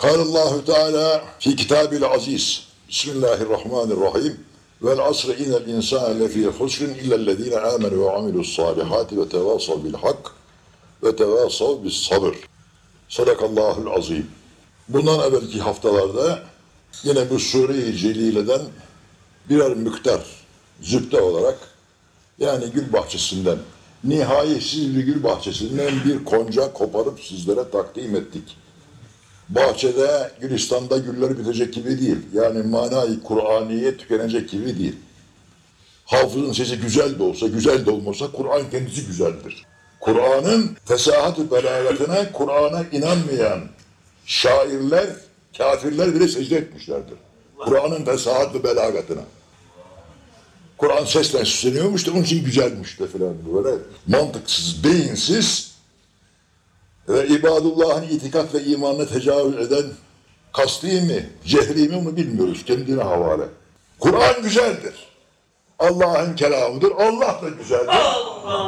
Kâlallahu Teala fi kitabil aziz. Bismillahirrahmanirrahim. Vel asr inel insane lefî husrin illellezîne âmenu ve amilus salihati ve tevâsav bil hak ve tevâsav bis sabır. Sadakallahul azim. Bundan evvelki haftalarda yine bu sure-i celileden birer mükter, zübde olarak yani gül bahçesinden, nihayetsiz bir gül bahçesinden bir konca koparıp sizlere takdim ettik Bahçede, Gülistan'da güller bitecek gibi değil. Yani manayı Kur'aniye tükenecek gibi değil. Hafızın sesi güzel de olsa, güzel de olmasa Kur'an kendisi güzeldir. Kur'an'ın fesahat-ı belagatine, Kur'an'a inanmayan şairler, kafirler bile secde etmişlerdir. Kur'an'ın fesahat-ı belagatına. Kur'an sesle süsleniyormuş da onun için güzelmiş de filan böyle mantıksız, beyinsiz ve ibadullah'ın itikat ve imanına tecavüz eden kasti mi, cehri mi onu bilmiyoruz. Kendine havale. Kur'an güzeldir. Allah'ın kelamıdır. Allah da güzeldir.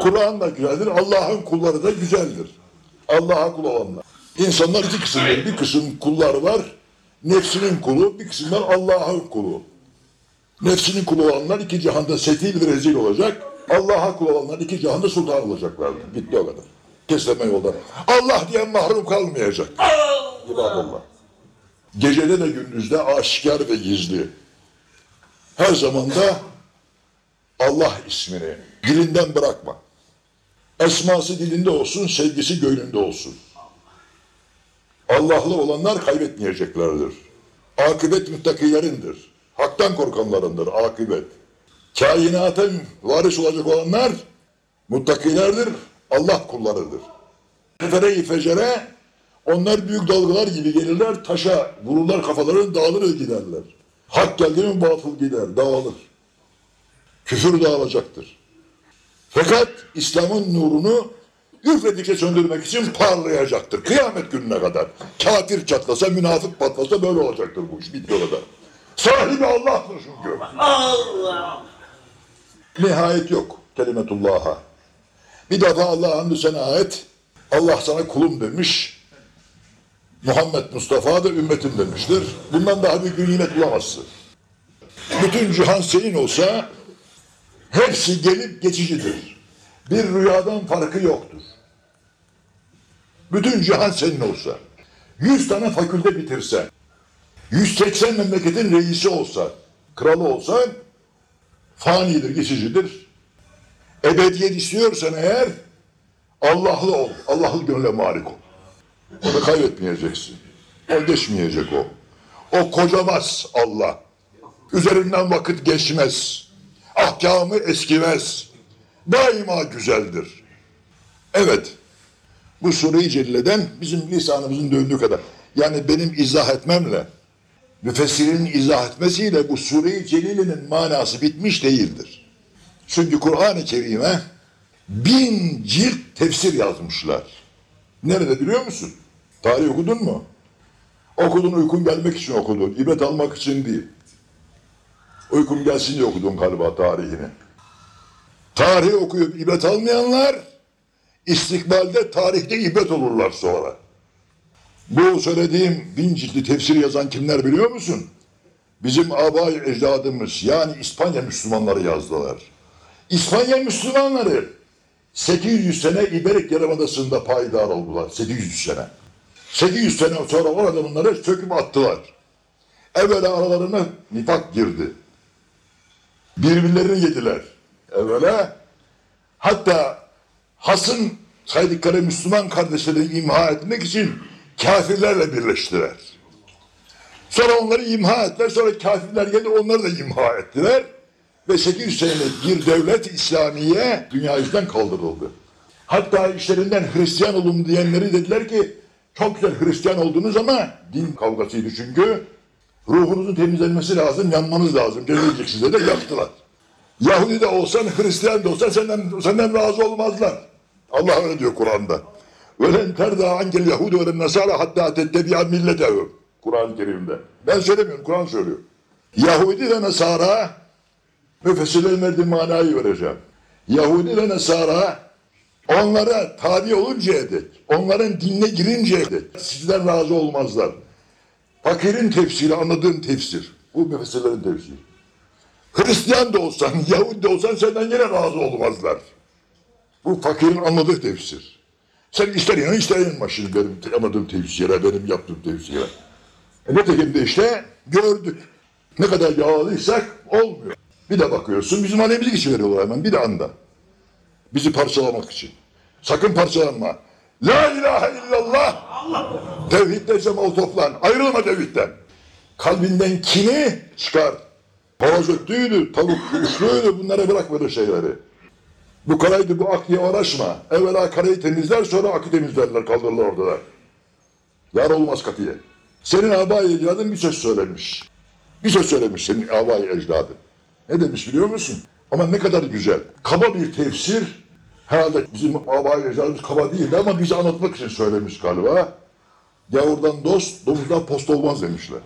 Kur'an da güzeldir. Allah'ın kulları da güzeldir. Allah'a kul olanlar. İnsanlar iki kısımdır. Bir kısım kullar var. Nefsinin kulu. Bir kısımlar Allah'ın kulu. Nefsinin kulu olanlar iki cihanda setil ve rezil olacak. Allah'a kul olanlar iki cihanda sultan olacaklardır. Bitti o kadar. Kesleme yoldan. Allah diyen mahrum kalmayacak. İbadallah. Gecede de gündüzde aşikar ve gizli. Her zamanda Allah ismini dilinden bırakma. Esması dilinde olsun, sevgisi gönlünde olsun. Allah'lı olanlar kaybetmeyeceklerdir. Akıbet müttakilerindir. Haktan korkanlarındır akıbet. Kainatın varis olacak olanlar muttakilerdir, Allah kullarıdır. Fefere-i fecere onlar büyük dalgalar gibi gelirler, taşa vururlar kafalarını dağılır giderler. Hak geldi mi batıl gider, dağılır. Küfür dağılacaktır. Fakat İslam'ın nurunu üfledikçe söndürmek için parlayacaktır. Kıyamet gününe kadar. Kafir çatlasa, münafık patlasa böyle olacaktır bu iş. Bitti o kadar. Sahibi Allah'tır çünkü. Allah. Nihayet yok kelimetullah'a. Bir defa Allah'a hamdü sena et. Allah sana kulum demiş. Muhammed Mustafa da ümmetim demiştir. Bundan daha büyük bir nimet bulamazsın. Bütün cihan senin olsa hepsi gelip geçicidir. Bir rüyadan farkı yoktur. Bütün cihan senin olsa, yüz tane fakülte bitirsen, 180 memleketin reisi olsa, kralı olsan, fanidir, geçicidir. Ebediyet istiyorsan eğer, Allah'lı ol, Allah'lı gönle malik ol. Onu kaybetmeyeceksin. O geçmeyecek o. O kocamaz Allah. Üzerinden vakit geçmez. Ahkamı eskimez. Daima güzeldir. Evet, bu Sure-i Celle'den bizim lisanımızın döndüğü kadar. Yani benim izah etmemle, müfessirin izah etmesiyle bu Sure-i Celile'nin manası bitmiş değildir. Çünkü Kur'an-ı Kerim'e bin cilt tefsir yazmışlar. Nerede biliyor musun? Tarih okudun mu? Okudun uykun gelmek için okudun. İbret almak için değil. Uykun gelsin diye okudun galiba tarihini. Tarih okuyup ibret almayanlar istikbalde tarihte ibret olurlar sonra. Bu söylediğim bin ciltli tefsir yazan kimler biliyor musun? Bizim abay ecdadımız yani İspanya Müslümanları yazdılar. İspanya Müslümanları 800 sene İberik Yarımadası'nda payidar oldular. 800 sene. 800 sene sonra orada bunları söküp attılar. Evvela aralarına nifak girdi. Birbirlerini yediler. Evvela hatta hasım saydıkları Müslüman kardeşlerini imha etmek için kafirlerle birleştiler. Sonra onları imha ettiler. Sonra kafirler geldi onları da imha ettiler. Ve 800 senelik bir devlet İslamiye dünya yüzünden kaldırıldı. Hatta işlerinden Hristiyan olun diyenleri dediler ki çok güzel Hristiyan oldunuz ama din kavgasıydı çünkü. Ruhunuzun temizlenmesi lazım, yanmanız lazım. Gelecek size de yaktılar. Yahudi de olsan, Hristiyan da olsan senden, senden razı olmazlar. Allah öyle diyor Kur'an'da. وَلَنْ تَرْضَى عَنْكَ الْيَهُودُ وَالنَّسَارَ حَتَّى تَتَّبِعَ مِلَّتَهُ Kur'an-ı Kerim'de. Ben söylemiyorum, Kur'an söylüyor. Yahudi ve Nasara müfessirlerin verdiği manayı vereceğim. Yahudi ve Nasara onlara tabi oluncaya dek, onların dinine girinceye dek sizden razı olmazlar. Fakirin tefsiri, anladığın tefsir. Bu müfessirlerin tefsiri. Hristiyan da olsan, Yahudi de olsan senden yine razı olmazlar. Bu fakirin anladığı tefsir. Sen ister inan ister inanma şimdi benim anladığım tefsire, benim yaptığım tefsire. E nitekim de işte gördük. Ne kadar yağlıysak olmuyor. Bir de bakıyorsun bizim aleyhimize geçiveriyorlar hemen bir de anda. Bizi parçalamak için. Sakın parçalanma. La ilahe illallah. Tevhidle cemal toplan. Ayrılma tevhidden. Kalbinden kini çıkar. Öttüğüydü, tavuk uçluydu bunlara bırak böyle şeyleri. Bu karaydı bu ak diye uğraşma. Evvela karayı temizler sonra akı temizlerler kaldırırlar orada. Yar olmaz katiye. Senin abayi ecdadın bir söz söylemiş. Bir söz söylemiş senin abayi ecdadın. Ne demiş biliyor musun? Ama ne kadar güzel. Kaba bir tefsir. Herhalde bizim abayi ecdadımız kaba değildi ama bizi anlatmak için söylemiş galiba. Gavurdan dost, domuzdan post olmaz demişler.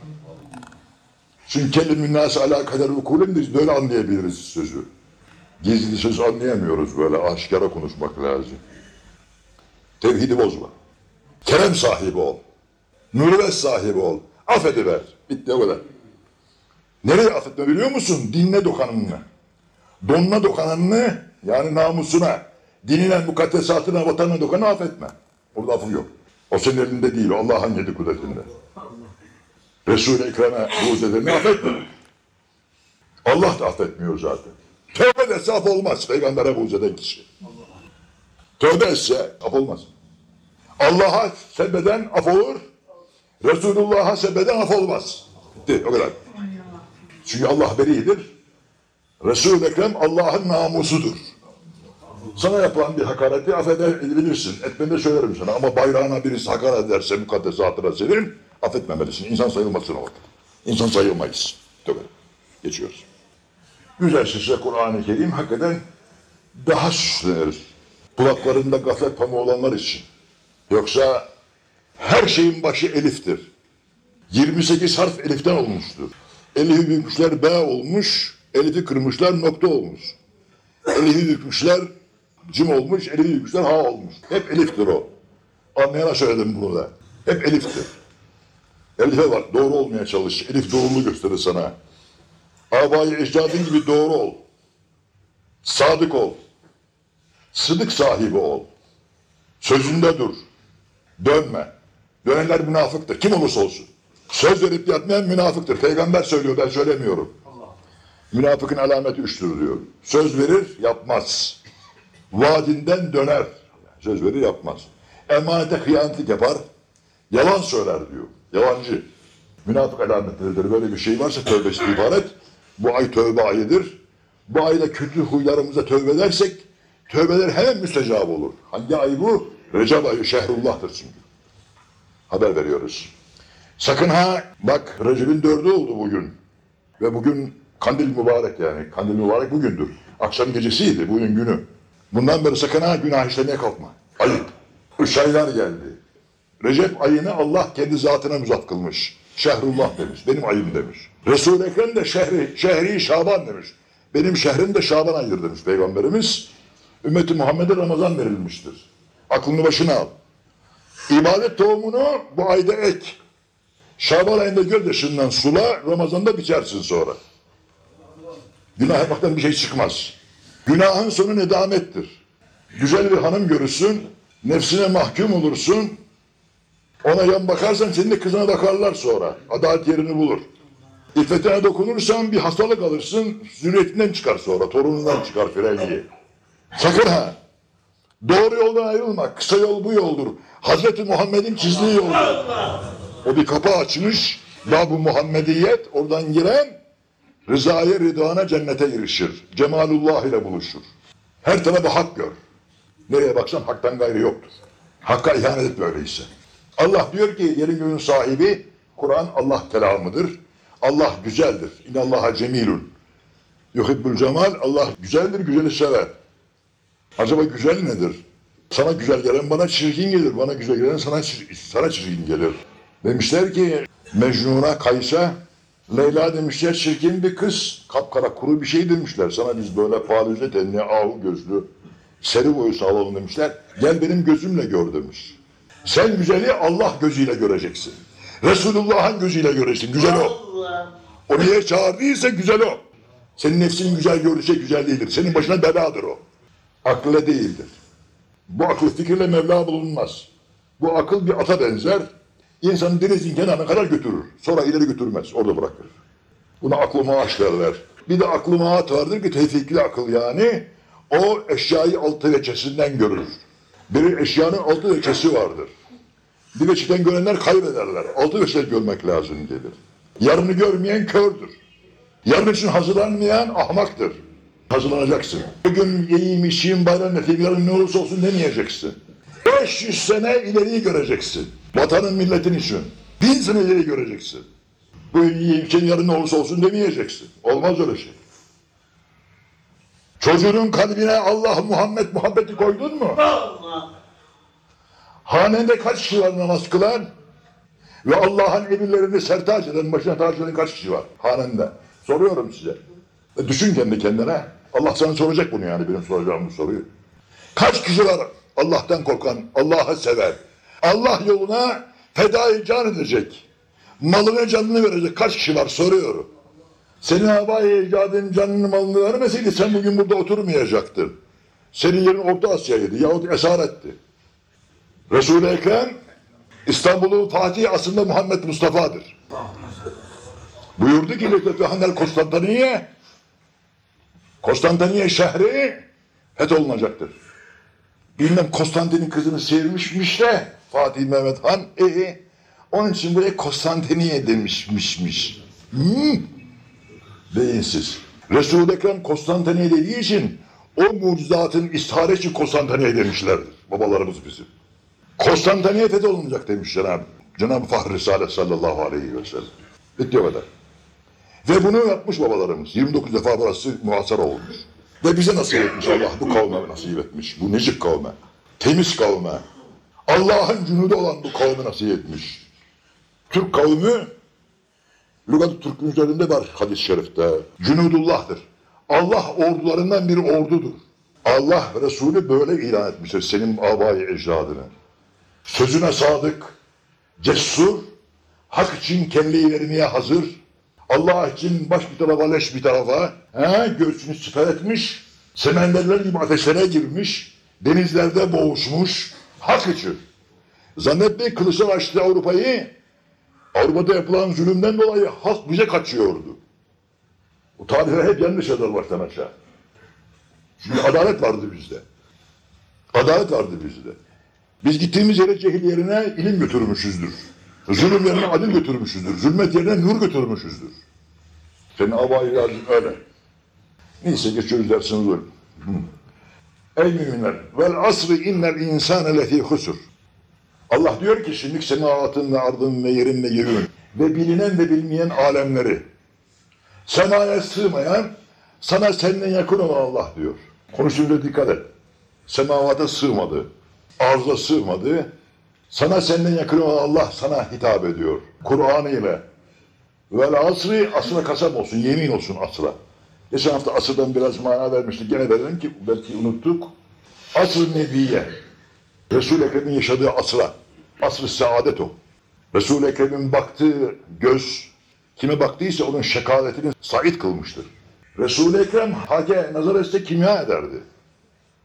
Çünkü kelimün nâsi alâ kader vukulün biz böyle anlayabiliriz sözü. Gizli söz anlayamıyoruz böyle aşikara konuşmak lazım. Tevhidi bozma. Kerem sahibi ol. Mürüvvet sahibi ol. Affediver. Bitti o kadar. Nereye affetme biliyor musun? Dinine dokananını. Donuna dokananını yani namusuna, dinine, mukaddesatına, vatanına dokananı affetme. Orada affı yok. O senin elinde değil. Allah'ın yedi kudretinde. Resul-i Ekrem'e buğz edeni affetme. Allah da affetmiyor zaten. Tövbe etse af olmaz. Peygamber'e buğz eden kişi. Tövbe etse af olmaz. Allah'a sebeden af olur. Resulullah'a sebeden af olmaz. Bitti o kadar. Çünkü Allah beridir. Resul-i Ekrem Allah'ın namusudur. Sana yapılan bir hakareti affedebilirsin. Etmeni de söylerim sana. Ama bayrağına birisi hakaret ederse mukaddesatına senin affetmemelisin. İnsan sayılmasın o. İnsan sayılmayız. Tabii. Geçiyoruz. Güzel size Kur'an-ı Kerim hakikaten daha süslenir. Kulaklarında gaflet pamuğu olanlar için. Yoksa her şeyin başı eliftir. 28 harf eliften olmuştur. Elifi bükmüşler B olmuş, elifi kırmışlar nokta olmuş. Elifi bükmüşler cim olmuş, elifi bükmüşler ha olmuş. Hep eliftir o. Anlayana söyledim bunu da. Hep eliftir. Elife bak doğru olmaya çalış. Elif doğruluğu gösterir sana. Abayı ecdadın gibi doğru ol. Sadık ol. Sıdık sahibi ol. Sözünde dur. Dönme. Dönenler münafıktır. Kim olursa olsun. Söz verip yatmayan münafıktır. Peygamber söylüyor ben söylemiyorum. Münafıkın alameti üçtür diyor. Söz verir yapmaz. Vaadinden döner. Söz verir yapmaz. Emanete hıyanetlik yapar. Yalan söyler diyor. Yalancı. Münafık alametleridir. Böyle bir şey varsa tövbe istiğfar et. Bu ay tövbe ayıdır. Bu ayda kötü huylarımıza tövbe edersek tövbeler hemen müstecab olur. Hangi ay bu? Recep ayı şehrullah'tır çünkü. Haber veriyoruz. Sakın ha bak Recep'in dördü oldu bugün. Ve bugün kandil mübarek yani. Kandil mübarek bugündür. Akşam gecesiydi bugün günü. Bundan beri sakın ha günah işlemeye kalkma. Ayıp. Üç aylar geldi. Recep ayını Allah kendi zatına muzaf kılmış. Şehrullah demiş. Benim ayım demiş. Resul-i Ekrem de şehri, şehri Şaban demiş. Benim şehrim de Şaban ayıdır demiş Peygamberimiz. Ümmeti Muhammed'e Ramazan verilmiştir. Aklını başına al. İbadet tohumunu bu ayda ek. Şaban ayında göldeşinden sula, Ramazan'da biçersin sonra. Günah yapmaktan bir şey çıkmaz. Günahın sonu nedamettir. Güzel bir hanım görürsün, nefsine mahkum olursun, ona yan bakarsan senin de kızına bakarlar sonra. Adalet yerini bulur. İffetine dokunursan bir hastalık alırsın, zürriyetinden çıkar sonra, torunundan çıkar frengi. Sakın ha! Doğru yoldan ayrılma, kısa yol bu yoldur. Hazreti Muhammed'in çizdiği yoldur. O bir kapı açmış, Bab-ı Muhammediyet, oradan giren rızaya, ridvana, cennete erişir. Cemalullah ile buluşur. Her tarafı hak gör. Nereye baksan haktan gayrı yoktur. Hakka ihanet et böyleyse. Allah diyor ki yerin göğün sahibi Kur'an Allah kelamıdır. Allah güzeldir. İnallaha cemilun. Yuhibbul cemal Allah güzeldir, güzeli sever. Acaba güzel nedir? Sana güzel gelen bana çirkin gelir. Bana güzel gelen sana, çir- sana çirkin gelir. Demişler ki Mecnun'a Kaysa Leyla demişler çirkin bir kız. Kapkara kuru bir şey demişler. Sana biz böyle palüze tenli, ahu gözlü, seri boyusu alalım demişler. Gel benim gözümle gör demiş. Sen güzeli Allah gözüyle göreceksin. Resulullah'ın gözüyle göreceksin. Güzel o. O niye çağırdıysa güzel o. Senin nefsinin güzel görürse güzel değildir. Senin başına beladır o. Akılla değildir. Bu akıl fikirle Mevla bulunmaz. Bu akıl bir ata benzer. İnsanı denizin kenarına kadar götürür. Sonra ileri götürmez. Orada bırakır. Buna aklı maaş derler. Bir de aklı maat vardır ki tevfikli akıl yani. O eşyayı altı veçesinden görür. Bir eşyanın altı veçesi vardır. Bir veçeden görenler kaybederler. Altı veçeden görmek lazım gelir. Yarını görmeyen kördür. Yarın için hazırlanmayan ahmaktır. Hazırlanacaksın. Bugün yiyeyim, içeyim, bayram yapayım, yarın ne olursa olsun demeyeceksin. 500 sene ileriyi göreceksin. Vatanın milletin için. Bin sene ileri göreceksin. Bu içeyim, yarın ne olursa olsun demeyeceksin. Olmaz öyle şey. Çocuğunun kalbine Allah, Muhammed, muhabbeti koydun mu? Allah. Hanende kaç kişi var namaz kılan? Ve Allah'ın emirlerini sertaç eden, başına taç eden kaç kişi var hanende? Soruyorum size. E düşün kendi kendine. Allah sana soracak bunu yani benim soracağım bu soruyu. Kaç kişi var Allah'tan korkan, Allah'ı sever, Allah yoluna fedai can edecek, malını canını verecek kaç kişi var soruyorum. Senin havai ecadın canını malını vermeseydi sen bugün burada oturmayacaktın. Senin yerin Orta Asya'ydı yahut esaretti. Resul-i Ekrem İstanbul'un Fatih aslında Muhammed Mustafa'dır. Buyurdu ki Lütfetühanel Konstantiniye Konstantiniye şehri fetholunacaktır. Bilmem Konstantin'in kızını sevmişmiş de Fatih Mehmet Han e, onun için buraya Konstantiniye demişmişmiş. Hmm. Beyinsiz. Resul-i Ekrem Konstantiniye dediği için o mucizatın istihare için Konstantiniye demişlerdir. Babalarımız bizim. Konstantiniye fetholunacak demiş Cenab-ı Cenab-ı Fahri Risale sallallahu aleyhi ve sellem. Bitti o kadar. Ve bunu yapmış babalarımız. 29 defa burası muhasara olmuş. Ve bize nasip etmiş Allah bu kavme nasip etmiş. Bu necik kavme. Temiz kavme. Allah'ın cünudu olan bu kavme nasip etmiş. Türk kavmi Lügat-ı Türk'ün üzerinde var hadis-i şerifte. Cünudullah'tır. Allah ordularından bir ordudur. Allah Resulü böyle ilan etmiştir senin abayı ecdadını. Sözüne sadık, cesur, hak için kelleyi vermeye hazır, Allah için baş bir tarafa leş bir tarafa, he, göğsünü siper etmiş, semenderler gibi ateşlere girmiş, denizlerde boğuşmuş, hak için. Zannetmeyin kılıçlar açtı Avrupa'yı, Avrupa'da yapılan zulümden dolayı halk bize kaçıyordu. Bu tarihler hep yanlış yazar baştan aşağı. Çünkü adalet vardı bizde. Adalet vardı bizde. Biz gittiğimiz yere cehil yerine ilim götürmüşüzdür. Zulüm yerine adil götürmüşüzdür. Zulmet yerine nur götürmüşüzdür. Senin abayı yazın öyle. Neyse geçiyoruz dersimiz öyle. Ey müminler! Vel asri innel insane lefî husur. Allah diyor ki şimdi semavatın ve ardın ve yerin ve göğün ve bilinen ve bilmeyen alemleri semaya sığmayan sana senden yakın olan Allah diyor. Konuşunca dikkat et. Semavata sığmadı. Arza sığmadı. Sana senden yakın olan Allah sana hitap ediyor. Kur'an ile. Vel asri asra kasam olsun. Yemin olsun asra. Geçen hafta asırdan biraz mana vermiştik. Gene verelim ki belki unuttuk. Asr-ı Nebiye. Resul-i Ekrem'in yaşadığı asra. Asr-ı saadet o. Resul-i Ekrem'in baktığı göz kime baktıysa onun şekavetini sait kılmıştır. Resul-i Ekrem hake nazar etse kimya ederdi.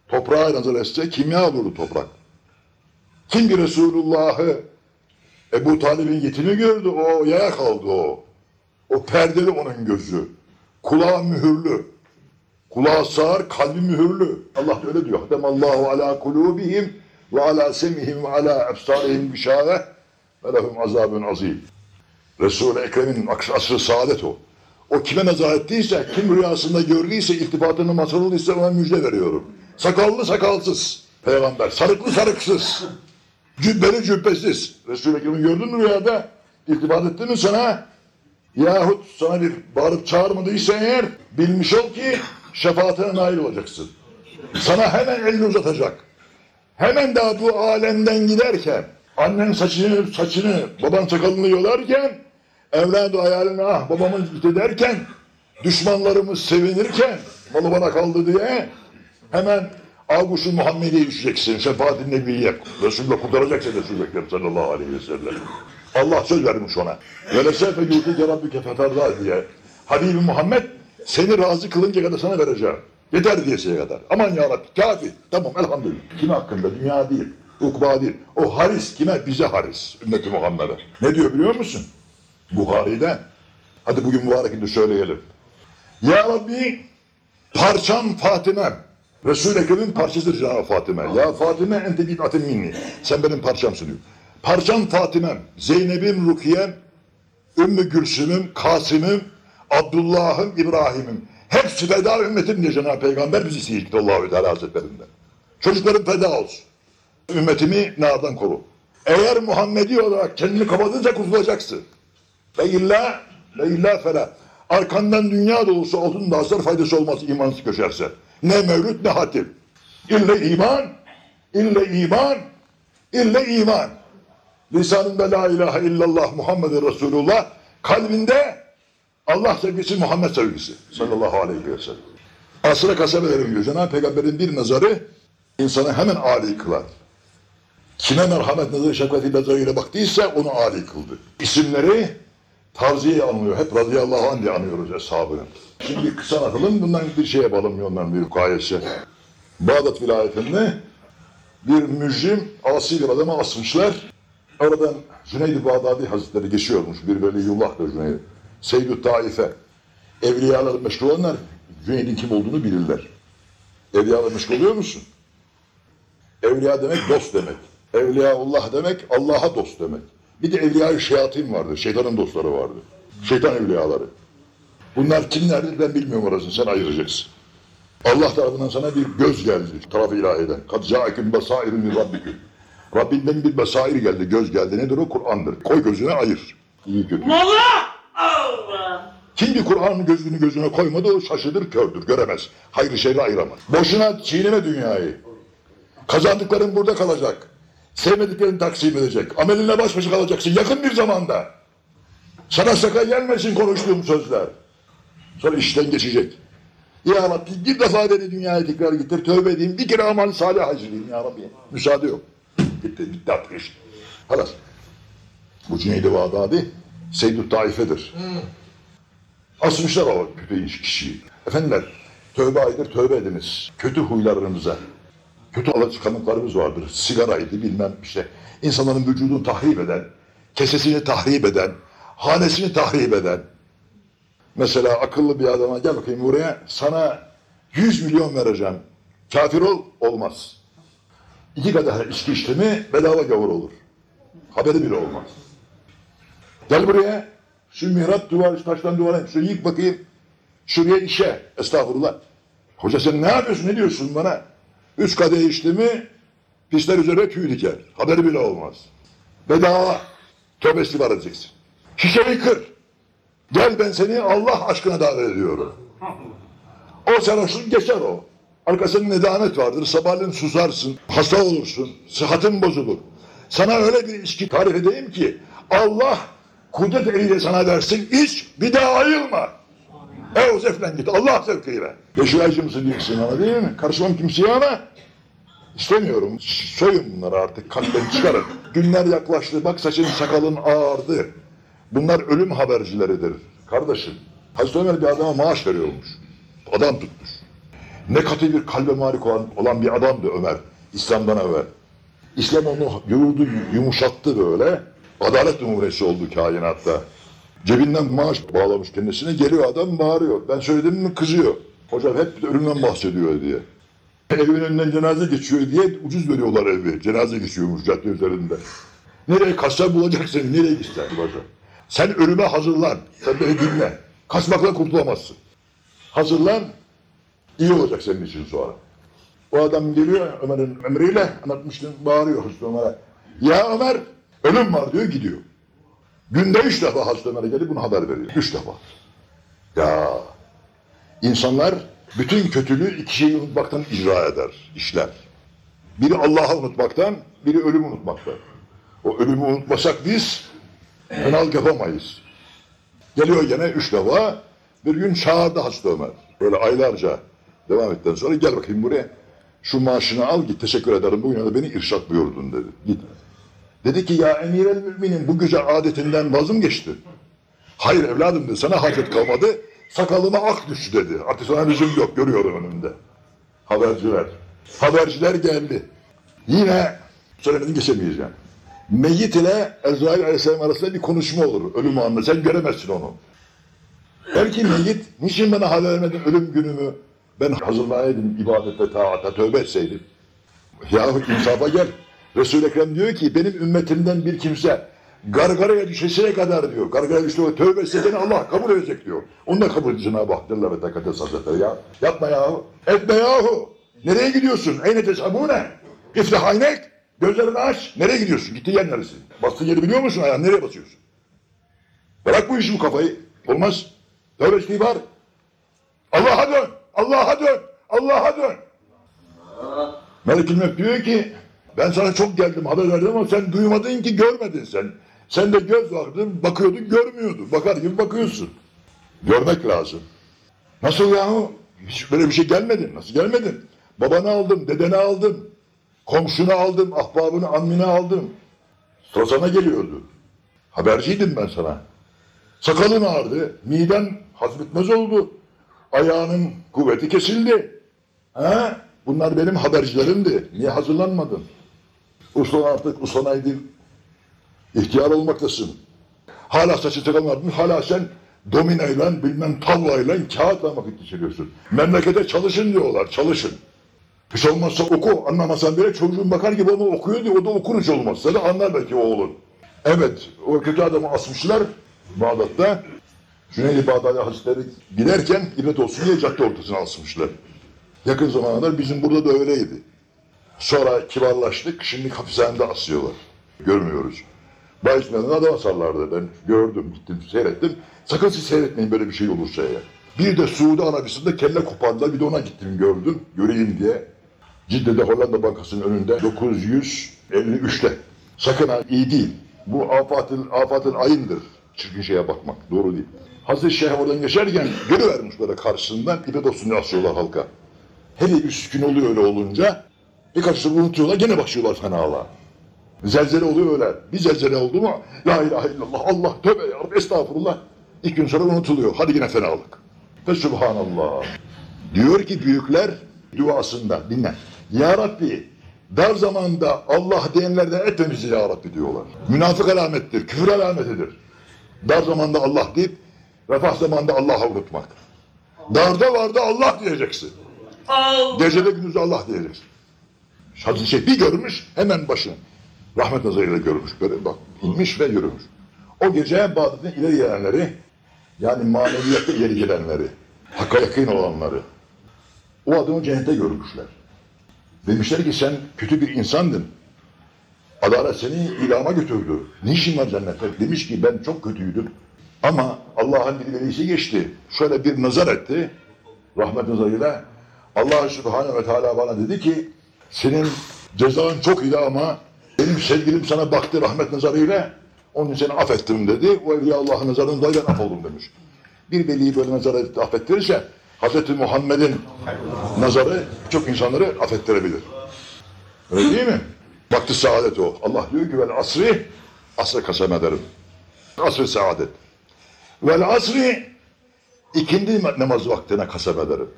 Toprağa nazar etse kimya olurdu toprak. Kim bir Resulullah'ı Ebu Talib'in yetimi gördü o yaya kaldı o. O perdeli onun gözü. Kulağı mühürlü. Kulağı sağır, kalbi mühürlü. Allah öyle diyor. Hademallahu ala kulubihim ve ala semihim ve ala ebsarihim bişare ve lehum azabun azim. Resul-i Ekrem'in asrı saadet o. O kime nazar ettiyse, kim rüyasında gördüyse, iltifatını masarlıysa ona müjde veriyorum. Sakallı sakalsız peygamber, sarıklı sarıksız, cübbeli cübbesiz. Resul-i Ekrem'i gördün mü rüyada? İltifat etti mi sana? Yahut sana bir bağırıp çağırmadıysa eğer bilmiş ol ki şefaatine nail olacaksın. Sana hemen elini uzatacak. Hemen daha bu alemden giderken annen saçını, saçını baban sakalını yolarken evladı hayaline ah babamız gitti derken düşmanlarımız sevinirken malı bana kaldı diye hemen Ağustos Muhammed'e düşeceksin. Şefaat-i Nebiye. Resulullah kurtaracak seni Resul-i Ekrem sallallahu aleyhi ve sellem. Allah söz vermiş ona. Ve lesefe yutike rabbike feterda diye. Habibi Muhammed seni razı kılınca kadar sana vereceğim. Yeter diyeseye kadar. Aman ya kafi. Tamam elhamdülillah. Kim hakkında? Dünya değil. Ukba değil. O haris kime? Bize haris. Ümmeti Muhammed'e. Ne diyor biliyor musun? Buhari'de. Hadi bugün mübarekinde söyleyelim. Ya Rabbi parçam Fatime. Resul-i Ekrem'in parçasıdır Cenab-ı Fatime. Ya Fatime ente bid'atin minni. Sen benim parçamsın diyor. Parçam Fatimem, Zeynep'im, Rukiye'm, Ümmü Gülsüm'üm, Kasım'ım, Abdullah'ım, İbrahim'im. Hepsi feda ümmetim diye Cenab-ı Peygamber bizi sihirdi Allahu Teala Hazretlerinden. Çocuklarım feda olsun. Ümmetimi nardan koru. Eğer Muhammedi olarak kendini kapatınca kurtulacaksın. Ve illa, ve illa fela. Arkandan dünya dolusu olsun da asır faydası olmaz imansız köşerse. Ne mevlüt ne hatim. İlle iman, ille iman, ille iman. Lisanında la ilahe illallah Muhammed Resulullah. Kalbinde Allah sevgisi Muhammed sevgisi. Sallallahu aleyhi ve sellem. Asra kasabelerim diyor. Cenab-ı Peygamber'in bir nazarı insanı hemen âli kılar. Kime merhamet nazarı şefkati nazarıyla baktıysa onu âli kıldı. İsimleri Tavziye anılıyor. Hep radıyallahu anh diye anıyoruz eshabını. Şimdi kısa anlatalım. Bundan bir şey yapalım ondan bir hikayesi. Bağdat vilayetinde bir mücrim asi bir adamı asmışlar. Oradan Cüneyd-i Bağdadi Hazretleri geçiyormuş. Bir veliyullah da Cüneyd. Seyyid-i Taife. Evliyalar meşgul olanlar Cüneyd'in kim olduğunu bilirler. Evliyalar meşgul oluyor musun? Evliya demek dost demek. Evliyaullah demek Allah'a dost demek. Bir de evliya şeyatin vardır. Şeytanın dostları vardır. Şeytan evliyaları. Bunlar kimlerdir ben bilmiyorum orasını. Sen ayıracaksın. Allah tarafından sana bir göz geldi. Tarafı ilahiden. Kad câeküm besâirun min rabbiküm. Rabbinden bir besair geldi, göz geldi. Nedir o? Kur'an'dır. Koy gözüne ayır. İyi kötü. Allah! Allah! Kim bir Kur'an'ın gözünü gözüne koymadı o şaşırır, kördür, göremez. Hayrı şeyle ayıramaz. Boşuna çiğneme dünyayı. Kazandıkların burada kalacak. Sevmediklerini taksim edecek. Amelinle baş başa kalacaksın yakın bir zamanda. Sana şaka gelmesin konuştuğum sözler. Sonra işten geçecek. Ya Rabbi bir defa beni dünyaya tekrar getir, tövbe edeyim, bir kere amal salih hazırlayayım ya Rabbi. Müsaade yok. Gitti, bitti artık iş. Halas. Bu Cüneyd-i Bağdadi Seyyid-i Taife'dir. Asmışlar o kötü kişiyi. Efendiler, tövbe aydır tövbe ediniz. Kötü huylarınıza. Kötü alışkanlıklarımız vardır. Sigaraydı bilmem işte. İnsanların vücudunu tahrip eden, kesesini tahrip eden, hanesini tahrip eden. Mesela akıllı bir adama gel bakayım buraya sana 100 milyon vereceğim. Kafir ol, olmaz. İki kadeh içki içti bedava gavur olur. Haberi bile olmaz. Gel buraya. Şu mihrap duvar, taştan duvara, şu yık bakayım. Şuraya işe. Estağfurullah. Hoca sen ne yapıyorsun, ne diyorsun bana? Üç kadeh içti mi, pisler üzerine tüy diker. Haberi bile olmaz. Bedava. Tövbe istiğfar edeceksin. Şişeyi kır. Gel ben seni Allah aşkına davet ediyorum. O sarhoşluk geçer o. Arkasında nedamet vardır. Sabahleyin susarsın. Hasta olursun. Sıhhatin bozulur. Sana öyle bir içki tarif edeyim ki Allah kudret eliyle sana versin. iç bir daha ayılma. Ev zevkle git. Allah zevkiyle. Beşiktaşlı mısın diyorsun ama değil mi? Karışmam kimseye ama istemiyorum. Soyun bunları artık. Kalpten çıkarın. Günler yaklaştı. Bak saçın sakalın ağardı. Bunlar ölüm habercileridir. Kardeşim. Hazreti Ömer bir adama maaş veriyormuş. Adam tutmuş. Ne katı bir kalbe malik olan, olan bir adamdı Ömer. İslam'dan evvel. İslam onu yoğurdu, yumuşattı böyle. Adalet numurası oldu kainatta. Cebinden maaş bağlamış kendisine. Geliyor adam bağırıyor. Ben söyledim mi kızıyor. Hocam hep ölümden bahsediyor diye. Evin önünden cenaze geçiyor diye ucuz veriyorlar evi. Cenaze geçiyormuş cadde üzerinde. Nereye kaçsa bulacak seni. Nereye gitsen hocam. Sen ölüme hazırlan. Sen beni dinle. Kaçmakla kurtulamazsın. Hazırlan. iyi olacak senin için sonra. O adam geliyor Ömer'in emriyle anlatmıştım. Bağırıyor Hüsnü Ömer'e. Ya Ömer ölüm var diyor gidiyor. Günde üç defa Hazreti Ömer'e gelip bunu haber veriyor. Üç defa. Ya insanlar bütün kötülüğü iki şeyi unutmaktan icra eder, işler. Biri Allah'ı unutmaktan, biri ölümü unutmaktan. O ölümü unutmasak biz fenalık yapamayız. Geliyor gene üç defa. Bir gün çağırdı Hazreti Ömer. Böyle aylarca devam ettikten sonra gel bakayım buraya. Şu maaşını al git teşekkür ederim. Bugün de beni irşat buyurdun dedi. Git. Dedi ki ya emir el müminin bu güzel adetinden vaz mı geçti? Hayır evladım dedi sana hacet kalmadı. Sakalıma ak düştü dedi. Artık sana lüzum yok görüyorum önümde. Haberciler. Haberciler geldi. Yine söylemeden geçemeyeceğim. Meyyit ile Ezrail Aleyhisselam arasında bir konuşma olur. Ölüm anında. Sen göremezsin onu. Belki meyyit, niçin bana haber vermedin ölüm günümü? Ben hazırlanaydım ibadete, taata, tövbe etseydim. Yahu insafa gel. Resul-i Ekrem diyor ki benim ümmetimden bir kimse gargaraya düşesine kadar diyor. Gargaraya düştü o tövbe etse gene Allah kabul edecek diyor. Onu da kabul edecek Cenab-ı Hak Celle ve Tekaddes Hazretleri ya. Yapma yahu. Etme yahu. Nereye gidiyorsun? Eyne tesabune? İftah aynek. Gözlerini aç. Nereye gidiyorsun? Gittiğin yer neresi? Bastığın yeri biliyor musun ayağın? Nereye basıyorsun? Bırak bu işi bu kafayı. Olmaz. Tövbe istiğfar. Allah'a dön. Allah'a dön. Allah'a dön. Melek-i Mevt diyor ki ben sana çok geldim haber verdim ama sen duymadın ki görmedin sen. Sen de göz vardı bakıyordun görmüyordun. Bakar gibi bakıyorsun. Görmek lazım. Nasıl yahu? Hiç böyle bir şey gelmedin. Nasıl gelmedin? Babanı aldım, dedeni aldım. Komşunu aldım, ahbabını, ammini aldım. Sıra sana geliyordu. Haberciydim ben sana. Sakalın ağrıdı, miden hazmetmez oldu. Ayağının kuvveti kesildi. Ha? Bunlar benim habercilerimdi. Niye hazırlanmadın? Uslan artık uslanaydın. İhtiyar olmaktasın. Hala saçı tıkamadın. Hala sen dominayla, bilmem tavlayla, kağıtla vakit geçiriyorsun. Memlekete çalışın diyorlar, çalışın. Hiç olmazsa oku, anlamasan bile çocuğun bakar gibi onu okuyor diye o da okur hiç olmazsa da anlar belki oğlun. Evet, o kötü adamı asmışlar Bağdat'ta. Cüneydi Bağdadi Hazretleri giderken ibret olsun diye cadde ortasına asmışlar. Yakın zamanlar bizim burada da öyleydi. Sonra kibarlaştık, şimdi hapishanede asıyorlar. Görmüyoruz. Bayışmadan adam asarlardı ben gördüm, gittim, seyrettim. Sakın siz seyretmeyin böyle bir şey olursa ya. Bir de Suudi Arabistan'da kelle kopardılar, bir de ona gittim gördüm, göreyim diye. Cidde'de Hollanda Bankası'nın önünde 953'te. Sakın ha iyi değil. Bu afatın, afatın ayındır. Çirkin şeye bakmak. Doğru değil. Hazreti Şeyh oradan geçerken görüvermiş böyle karşısından ipe dostunu asıyorlar halka. Hele üç gün oluyor öyle olunca birkaç yıl unutuyorlar gene başlıyorlar fenalığa. Zelzele oluyor öyle. Bir zelzele oldu mu La ilahe illallah Allah tövbe ya Rabbi, estağfurullah. İlk gün sonra unutuluyor. Hadi yine fenalık. Ve subhanallah. Diyor ki büyükler duasında dinle. Ya Rabbi dar zamanda Allah diyenlerden etmemizi ya Rabbi diyorlar. Münafık alamettir, küfür alametidir. Dar zamanda Allah deyip refah zamanda Allah'ı unutmak. Darda varda Allah diyeceksin. Gecede gündüzde Allah diyeceksin. Hazreti şey bir görmüş hemen başını. Rahmet nazarıyla görmüş. Böyle bak inmiş ve yürümüş. O gece Bağdat'ın ileri gelenleri yani maneviyatta ileri gelenleri, hakka yakın olanları o adamı cennete görmüşler. Demişler ki sen kötü bir insandın. Adalet seni ilama götürdü. Ne işin var cennette? Demiş ki ben çok kötüydüm. Ama Allah'ın velisi geçti. Şöyle bir nazar etti. Rahmet nazarıyla. Allah Subhanahu ve Teala bana dedi ki senin cezan çok iyiydi ama benim sevgilim sana baktı rahmet nazarıyla. Onun için seni affettim dedi. O evliya Allah'ın nazarında ben af oldum demiş. Bir veliyi böyle nazar edip affettirirse Hz. Muhammed'in nazarı çok insanları affettirebilir. Öyle değil mi? Vakti saadet o. Allah diyor ki vel asri asrı kasem ederim. Asrı saadet. Vel asri ikindi namaz vaktine kasem ederim.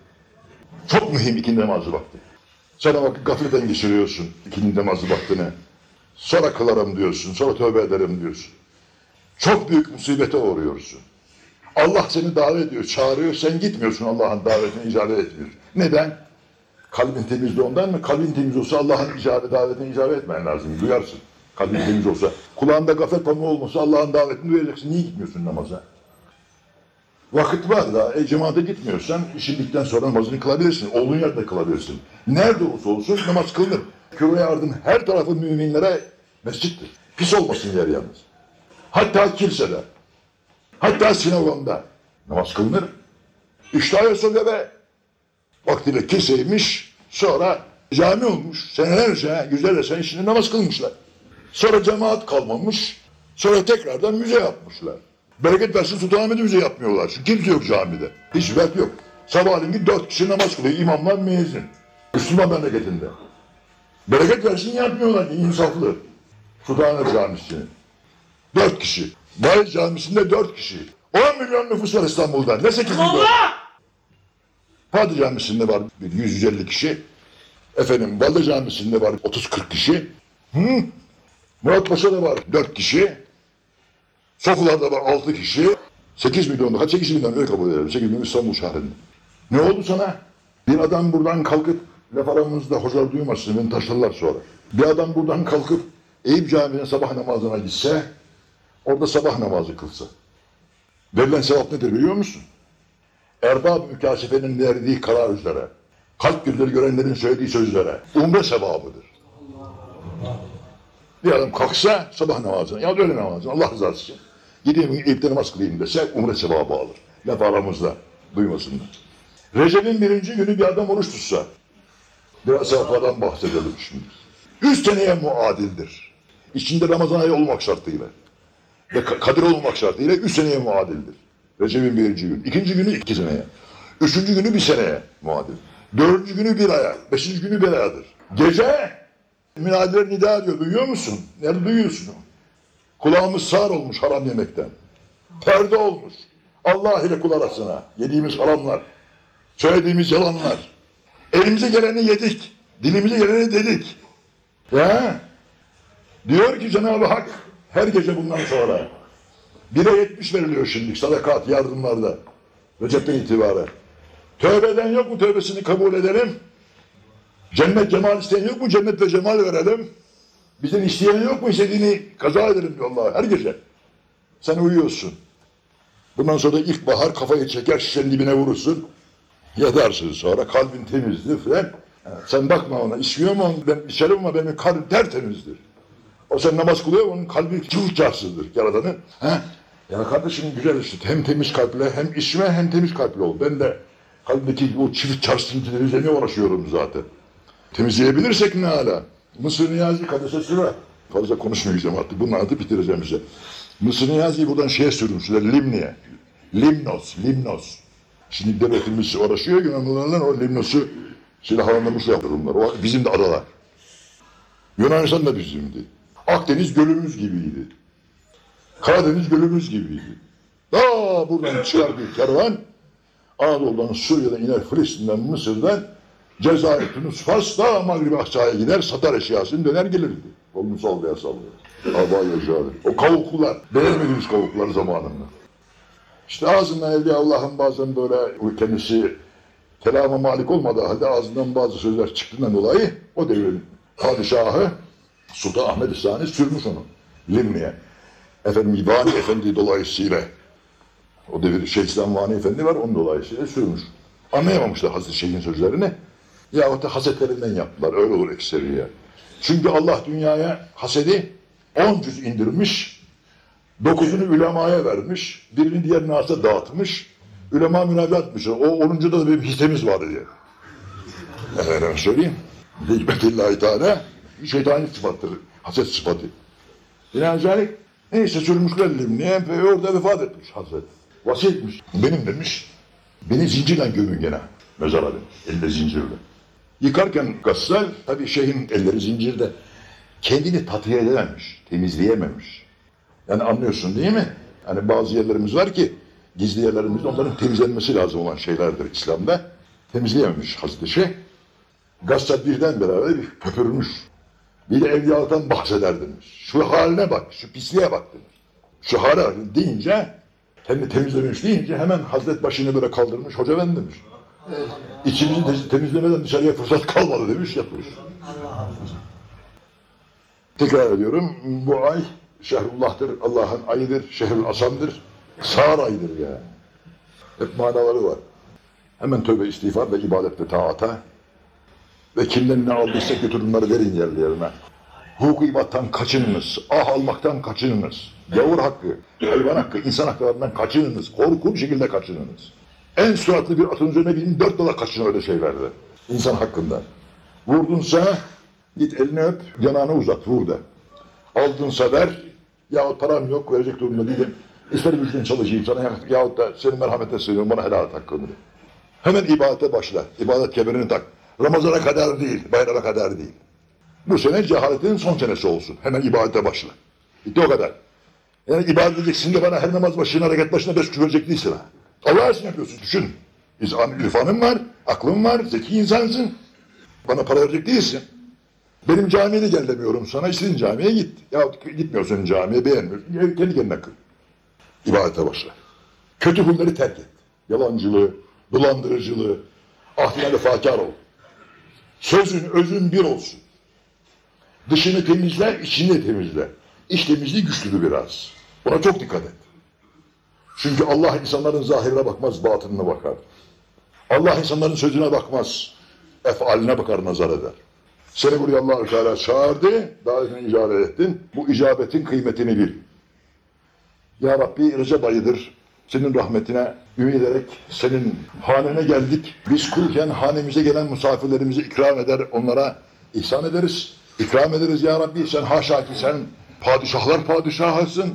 Çok mühim ikindi namazı vakti. Sen ama gafletten geçiriyorsun ikindi namazı vaktini. Sonra kılarım diyorsun, sonra tövbe ederim diyorsun. Çok büyük musibete uğruyorsun. Allah seni davet ediyor, çağırıyor, sen gitmiyorsun Allah'ın davetine icabet etmiyorsun. Neden? Kalbin temizdi ondan mı? Kalbin temiz olsa Allah'ın icabet, davetine icabet etmen lazım. Duyarsın. Kalbin temiz olsa. Kulağında gaflet pamuğu olmasa Allah'ın davetini duyacaksın. Niye gitmiyorsun namaza? Vakit var da e, cemaate gitmiyorsan işindikten sonra namazını kılabilirsin. Olduğun yerde kılabilirsin. Nerede olursa olsun namaz kılınır. Köye ardın her tarafı müminlere mescittir. Pis olmasın yer yalnız. Hatta kilisede. Hatta sinagogda namaz kılınır. İşte Ayasofya ve vaktiyle kiliseymiş. Sonra cami olmuş. Senelerce, yüzlerce sene içinde namaz kılmışlar. Sonra cemaat kalmamış. Sonra tekrardan müze yapmışlar. Bereket versin Sultanahmet'e müze yapmıyorlar. Çünkü kimse yok camide. Hiç vert yok. Sabahleyin dört kişi namaz kılıyor. İmamlar müezzin. Müslüman memleketinde. Bereket versin yapmıyorlar ki insaflı. Sultanahmet Camisi. Dört kişi. Bay Camisi'nde dört kişi. 10 milyon nüfus var İstanbul'da. Ne 8 milyon? Allah! Padri Camisi'nde var bir 150 kişi. Efendim Balda Camisi'nde var 30-40 kişi. Hı? Murat Paşa'da var 4 kişi. Sofular'da var 6 kişi. 8 milyon, kaç 8 milyon öyle kabul edelim. 8 milyon İstanbul şehrinde. Ne oldu sana? Bir adam buradan kalkıp, laf aramızda hocalar duymasın, beni taşlarlar sonra. Bir adam buradan kalkıp Eyüp Camii'ne sabah namazına gitse, orada sabah namazı kılsa. Verilen sevap nedir biliyor musun? erbab mükasefenin verdiği karar üzere, kalp gözleri görenlerin söylediği sözlere, umre sevabıdır. Bir adam kalksa sabah namazına ya öğle namazına Allah rızası için gideyim Eyüp'te namaz kılayım dese umre sevabı alır. Laf aramızda duymasınlar. Recep'in birinci günü bir adam oruç tutsa, biraz sevaplardan bahsedelim şimdi. Üç seneye muadildir. İçinde Ramazan ayı olmak şartıyla ve Ka- Kadir olmak şartıyla üç seneye muadildir. Recep'in birinci gün. İkinci günü iki seneye. Üçüncü günü bir seneye muadil. Dördüncü günü bir aya. Beşinci günü bir ayadır. Gece minareler nida ediyor. Duyuyor musun? Nerede duyuyorsun? Kulağımız sağır olmuş haram yemekten. Perde olmuş. Allah ile kul arasına. Yediğimiz haramlar. Söylediğimiz yalanlar. Elimize geleni yedik. Dilimize geleni dedik. Ya. Diyor ki Cenab-ı Hak her gece bundan sonra Bire yetmiş veriliyor şimdi sadakat yardımlarda. Recep'ten itibaren. Tövbeden yok mu tövbesini kabul edelim. Cennet cemal isteyen yok mu cennet ve cemal verelim. Bizden isteyen yok mu istediğini kaza edelim diyor Allah her gece. Sen uyuyorsun. Bundan sonra ilkbahar kafayı çeker şişenin dibine vurursun. Yatarsın sonra kalbin temizdir falan. Sen bakma ona içmiyor mu ben içerim ama benim kalbim tertemizdir. O sen namaz kılıyor onun kalbi cıvıkçarsızdır yaradanın. Ha? Ya kardeşim güzel işte hem temiz kalple hem içme hem temiz kalple ol. Ben de kalbindeki o çift çarşısını temizlemeye uğraşıyorum zaten. Temizleyebilirsek ne hala? Mısır Niyazi Kadese Sıra. Fazla konuşmayacağım artık. Bunu adı bitireceğim size. Mısır Niyazi'yi buradan şeye sürmüşler. Limni'ye. Limnos. Limnos. Şimdi devletimiz uğraşıyor. Yunanlılarla o Limnos'u silahlandırmış yaptırımlar. O bizim de adalar. Yunanistan da bizimdi. Akdeniz gölümüz gibiydi. Karadeniz gölümüz gibiydi. Daha buradan çıkar bir kervan, Anadolu'dan, Suriye'den iner, Filistin'den, Mısır'dan, Cezayir, Tunus, Fas, daha Maghrib Aksa'ya gider, satar eşyasını döner gelirdi. Kolunu sallaya sallaya. Aba yaşardı. O kavuklular, beğenmediğimiz kavuklar zamanında. İşte ağzından Evliya Allah'ın bazen böyle kendisi kelama malik olmadığı halde ağzından bazı sözler çıktığından dolayı o devrin padişahı Sultan Ahmet Sani sürmüş onu Limni'ye. Efendim Vani Efendi dolayısıyla o devir Şeyh İslam Vani Efendi var onun dolayısıyla sürmüş. Anlayamamışlar Hazreti Şeyh'in sözlerini. Yahut da hasetlerinden yaptılar. Öyle olur ekseriye. Çünkü Allah dünyaya hasedi on cüz indirmiş. Dokuzunu ulemaya vermiş. Birini diğer nasa dağıtmış. Ülema münacat etmiş. O onuncuda da bir hissemiz var diye. Efendim söyleyeyim. Hikmetillahi Teala şeytani sıfattır. Haset sıfatı. Binaenaleyh neyse sürmüşler limniye ve orada vefat etmiş Hazret. Vasiyet etmiş. Benim demiş. Beni zincirle gömün gene. Mezara demiş. Elinde zincirle. Yıkarken gassal tabii şeyhin elleri zincirde. Kendini tatlıya edememiş. Temizleyememiş. Yani anlıyorsun değil mi? Hani bazı yerlerimiz var ki gizli yerlerimiz onların temizlenmesi lazım olan şeylerdir İslam'da. Temizleyememiş Hazreti Şeyh. Gassal birden beraber köpürmüş. Bir de evliyalıktan bahseder demiş. Şu haline bak, şu pisliğe bak demiş. Şu hale bak deyince, kendini temizlemiş deyince hemen Hazret başını böyle kaldırmış, hoca ben demiş. İçimizi te- temizlemeden dışarıya fırsat kalmadı demiş, yapmış. Tekrar ediyorum, bu ay şehrullah'tır, Allah'ın ayıdır, şehrül asamdır, sağır ayıdır yani. Hep manaları var. Hemen tövbe istiğfar ve ibadet ve taata ve kimden ne aldıysa götürünleri verin yerlerine. Hukuku ibattan kaçınınız, ah almaktan kaçınınız. Yavur hakkı, hayvan hakkı, insan haklarından kaçınınız. Korku bir şekilde kaçınınız. En süratli bir atın üzerine binin dört dala kaçın öyle şeylerde. İnsan hakkında. Vurdunsa git elini öp, yanağını uzat, vur de. Aldınsa ver, yahut param yok, verecek durumda değilim. İster bir gün çalışayım sana yahut da senin merhamete sığınıyorum, bana helal et hakkını. Hemen ibadete başla. İbadet kemerini tak. Ramazana kadar değil, bayrama kadar değil. Bu sene cehaletinin son senesi olsun. Hemen ibadete başla. Bitti o kadar. Yani ibadet edeceksin de bana her namaz başına, hareket başına beş küfür değilsin ha. Allah için yapıyorsun, düşün. İzan, irfanın var, aklın var, zeki insansın. Bana para verecek değilsin. Benim camiye de gel demiyorum sana, istediğin camiye git. Ya gitmiyorsun camiye, beğenmiyorsun. Kendi kendine kıl. İbadete başla. Kötü huyları terk et. Yalancılığı, dolandırıcılığı, ahdine vefakar ol. Sözün, özün bir olsun. Dışını temizle, içini temizle. İç temizliği güçlüdür biraz. Buna çok dikkat et. Çünkü Allah insanların zahirine bakmaz, batınına bakar. Allah insanların sözüne bakmaz, efaline bakar, nazar eder. Seni buraya allah Teala çağırdı, davetine icabet ettin. Bu icabetin kıymetini bil. Ya Rabbi Recep ayıdır. Senin rahmetine ümit ederek senin hanene geldik. Biz kulken hanemize gelen misafirlerimizi ikram eder, onlara ihsan ederiz. İkram ederiz ya Rabbi. Sen haşa ki sen padişahlar padişahısın.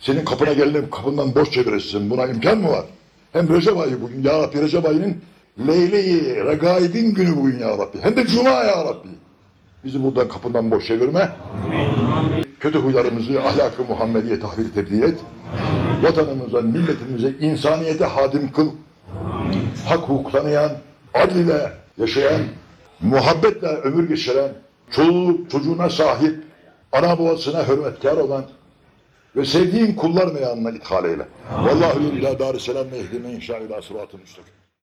Senin kapına gelenin kapından boş çevirirsin. Buna imkan mı var? Hem Recep ayı bugün ya Rabbi Recep ayının Leyle-i Regaib'in günü bugün ya Rabbi. Hem de Cuma ya Rabbi. Bizi buradan kapından boş çevirme. Kötü huylarımızı ahlak-ı Muhammediye tahvil tebliğ et. Vatanımıza, milletimize, insaniyete hadim kıl. Hak hukuk tanıyan, adl ile yaşayan, muhabbetle ömür geçiren, çoluğu çocuğuna sahip, ana babasına hürmetkar olan ve sevdiğin kullar meyanına ithal eyle. Vallahu ila dar selam ve ehdine inşa ila sıratı müstakim.